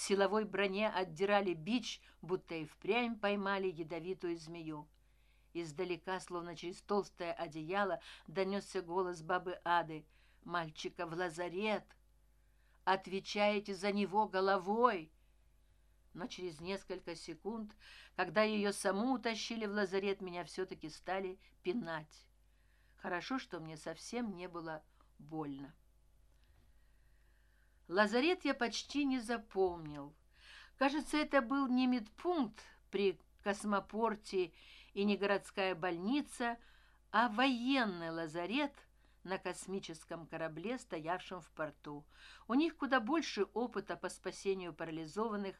в силовой броне отдирали бич будто и впрямь поймали ядовитую змею. Издалека словно через толстое одеяло донесся голос бабы ады. Мальчика в лазарет! Отвечаете за него головой! Но через несколько секунд когда ее саму утащили в лазарет меня все таки стали пинать. Хорошо что мне совсем не было больно лазарет я почти не запомнил. Кажется это был не медпункт при космопорте и не городская больница а военный лазарет на космическом корабле стоявшем в порту. У них куда больше опыта по спасению парализованных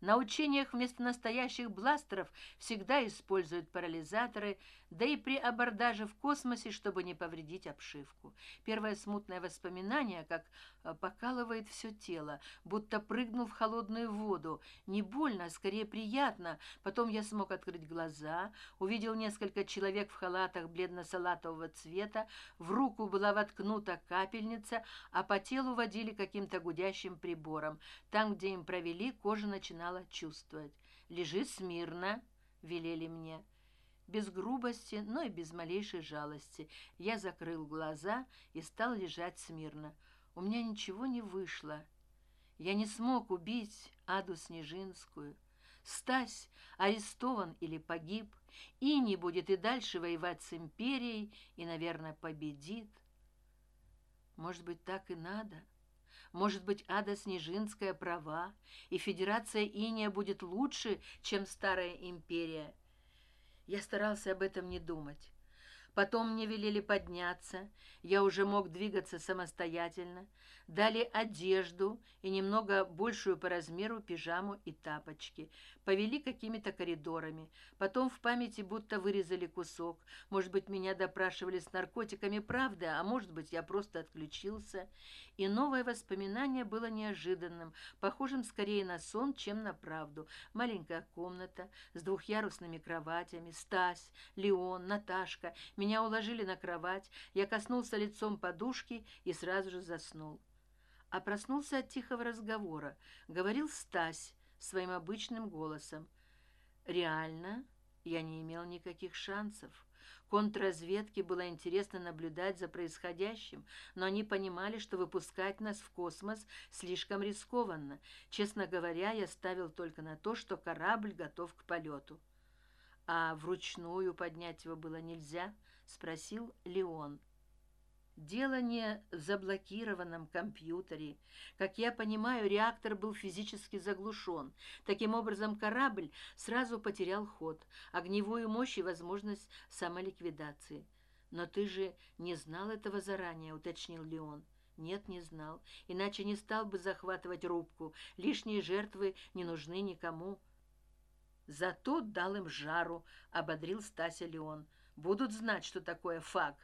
на учениях вместо настоящих бластеров всегда используют парализаторы да и при абордаже в космосе чтобы не повредить обшивку. Первое смутное воспоминание как э, покалывает все тело будто прыгнул в холодную воду. Не больно а скорее приятно. Потом я смог открыть глаза увидел несколько человек в халатах бледно салатового цвета. В руку была воткнута капельница а по телу водили каким то гудящим прибором. Там где им провели кожа начинала начинала чувствовать. Лежи смирно велели мне. Без грубости но и без малейшей жалости. Я закрыл глаза и стал лежать смирно. У меня ничего не вышло. Я не смог убить аду снежинскую. Стась арестован или погиб и не будет и дальше воевать с империей и наверное победит. Может быть так и надо может быть ада снежинская права и федерация иния будет лучше чем старая империя. Я старался об этом не думать потом мне велели подняться. Я уже мог двигаться самостоятельно. Дали одежду и немного большую по размеру пижаму и тапочки. Повели какими то коридорами. Потом в памяти будто вырезали кусок. Может быть меня допрашивали с наркотиками. Правда а может быть я просто отключился. И новое воспоминание было неожиданным похожим скорее на сон чем на правду. Маленькая комната с двухъярусными кроватями. Стась леон наташка меня уложили на кровать я коснулся лицом подушки и сразу же заснул. А проснулся от тихого разговора. Говорил стась своим обычным голосом. Реально я не имел никаких шансов. Контрразведке было интересно наблюдать за происходящим но они понимали что выпускать нас в космос слишком рискованно. Честно говоря я ставил только на то что корабль готов к полету а вручную поднять его было нельзя спросил леон. Дело не в заблокированном компьютере. Как я понимаю реактор был физически заглушен таким образом корабль сразу потерял ход. Огневую мощь и возможность самоликвидации. Но ты же не знал этого заранее уточнил леон. Нет не знал. Иначе не стал бы захватывать рубку. Лишние жертвы не нужны никому зато дал им жару ободрил стася леон. Будут знать что такое фак.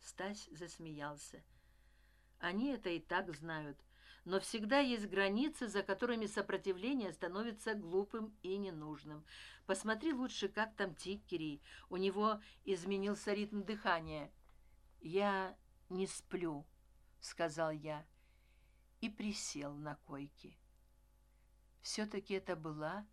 Стась засмеялся. Они это и так знают. Но всегда есть границы за которыми сопротивление становится глупым и ненужным. Посмотри лучше как там тиккерей. У него изменился ритм дыхания. Я не сплю сказал я и присел на койке. Все таки это была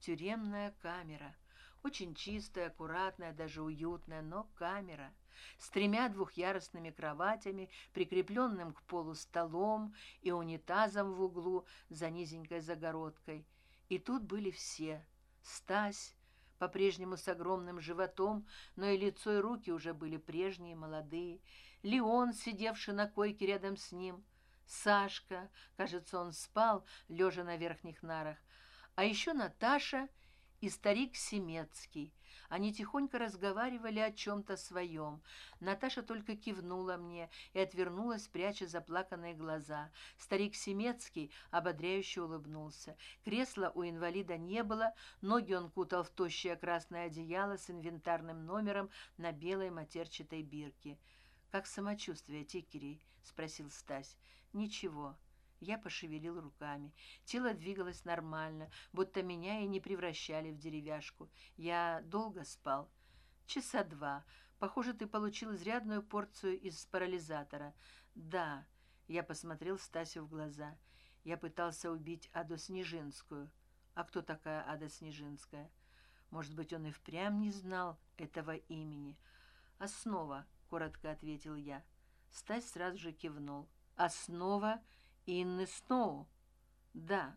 тюремная камера. Очень чистая аккуратная даже уютная но камера. С тремя двухъярусными кроватями прикрепленным к полу столом и унитазом в углу за низенькой загородкой. И тут были все. Стась по прежнему с огромным животом но и лицо и руки уже были прежние молодые. Леон сидевший на койке рядом с ним. Сашка кажется он спал лежа на верхних нарах а еще наташа и старик семецкий. Они тихонько разговаривали о чем то своем наташа только кивнула мне и отвернулась пряча заплаканные глаза. Старик семецкий ободряюще улыбнулся. Кресла у инвалида не было ноги он кутал в тощее красное одеяло с инвентарным номером на белой матерчатой бирке. Как самочувствие тикерей спросил стась. Ничего я пошевелил руками. Тело двигалось нормально будто меня и не превращали в деревяшку. Я долго спал. Часа два. Похоже ты получил изрядную порцию из парализатора. Да. Я посмотрел стасю в глаза. Я пытался убить аду снежинскую. А кто такая ада снежинская? Может быть он и впрямь не знал этого имени. Основа коротко ответил я. Стась сразу же кивнул. Основа инны сноу. Да.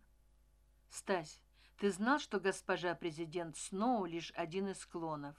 Стась ты знал что госпожа президент сноу лишь один из клонов